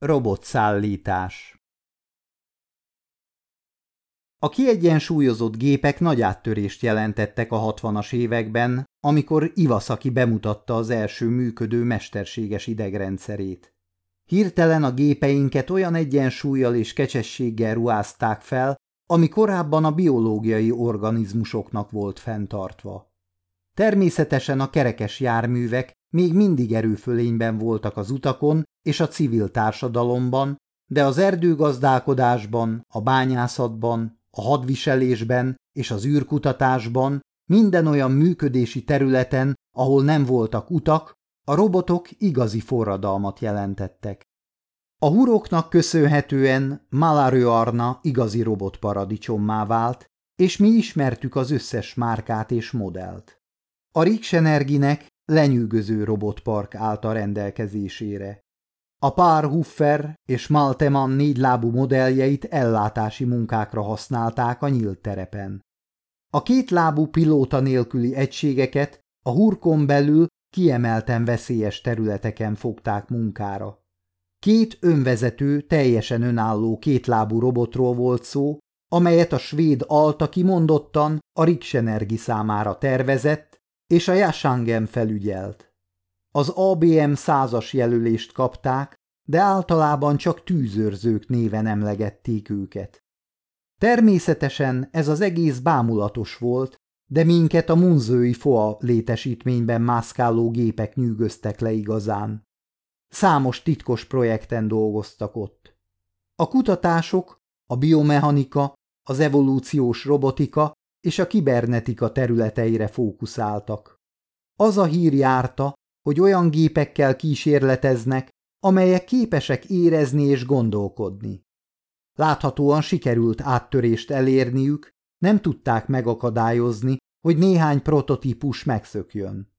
Robotszállítás A kiegyensúlyozott gépek nagy áttörést jelentettek a 60-as években, amikor Iwasaki bemutatta az első működő mesterséges idegrendszerét. Hirtelen a gépeinket olyan egyensúlyjal és kecsességgel ruházták fel, ami korábban a biológiai organizmusoknak volt fenntartva. Természetesen a kerekes járművek még mindig erőfölényben voltak az utakon és a civil társadalomban, de az erdőgazdálkodásban, a bányászatban, a hadviselésben és az űrkutatásban, minden olyan működési területen, ahol nem voltak utak, a robotok igazi forradalmat jelentettek. A huroknak köszönhetően Malaröarna igazi robotparadicsommá vált, és mi ismertük az összes márkát és modellt. A Riksenerginek lenyűgöző robotpark állt a rendelkezésére. A pár Huffer és Malteman négylábú modelljeit ellátási munkákra használták a nyílt terepen. A kétlábú pilóta nélküli egységeket a hurkon belül kiemelten veszélyes területeken fogták munkára. Két önvezető, teljesen önálló kétlábú robotról volt szó, amelyet a svéd Alta kimondottan a Riksenergi számára tervezett, és a Jasangem felügyelt. Az ABM százas jelölést kapták, de általában csak tűzőrzők néven emlegették őket. Természetesen ez az egész bámulatos volt, de minket a munzői FOA létesítményben mászkáló gépek nyűgöztek le igazán. Számos titkos projekten dolgoztak ott. A kutatások, a biomechanika, az evolúciós robotika és a kibernetika területeire fókuszáltak. Az a hír járta, hogy olyan gépekkel kísérleteznek, amelyek képesek érezni és gondolkodni. Láthatóan sikerült áttörést elérniük, nem tudták megakadályozni, hogy néhány prototípus megszökjön.